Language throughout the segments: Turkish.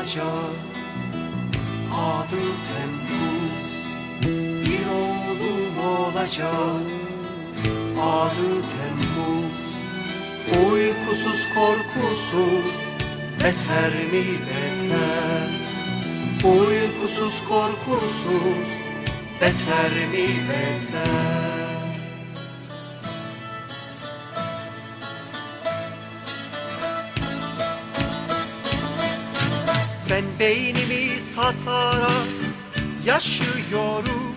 olacak. Adı Temmuz Bir oğlum olacak. Adı Temmuz Uykusuz korkusuz Beter mi beter? Uykusuz korkusuz Beter mi beter Ben beynimi satarak yaşıyorum.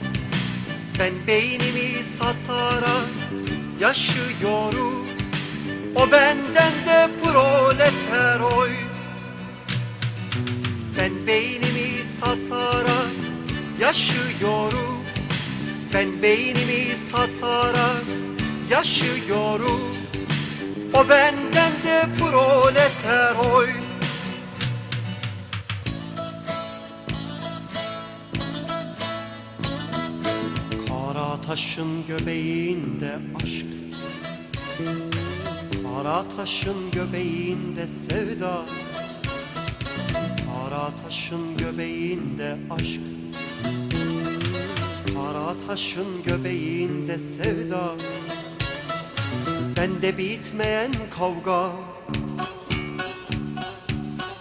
Ben beynimi satarak yaşıyorum. O benden de proleter oy Ben beynimi satarak yaşıyorum. Ben beynimi satarak yaşıyorum. O benden de proleter taşın göbeğinde aşk Kara taşın göbeğinde sevda Kara taşın göbeğinde aşk Kara taşın göbeğinde sevda. Bende bitmeyen kavga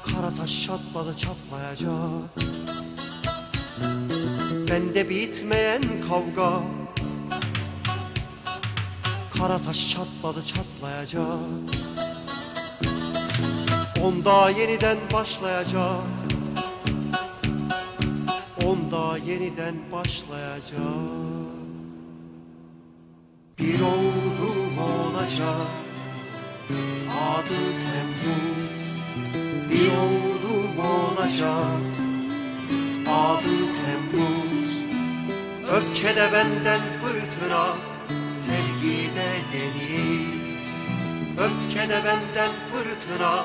Kara taş çatladı çatlayacak. Bende bitmeyen kavga Kara taş çatladı çatlayacak. Onda yeniden başlayacak. Onda yeniden başlayacak. Bir oğlum olacak. Adı Temmuz. Bir oğlum olacak. Adı Temmuz. Öfkede benden fırtına Sevgide deniz Öfkede benden fırtına.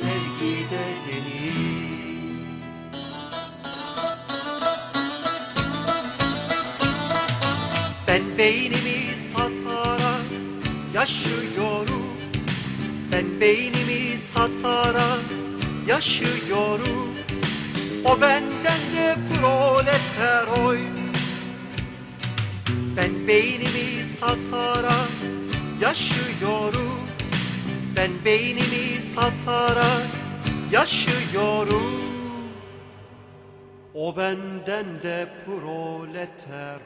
Sevgide deniz. Ben beynimi satarak yaşıyorum. Ben beynimi satarak yaşıyorum. O benden de proleter oy? Ben beynimi satarak yaşıyorum. Ben beynimi satarak yaşıyorum. O benden de proleter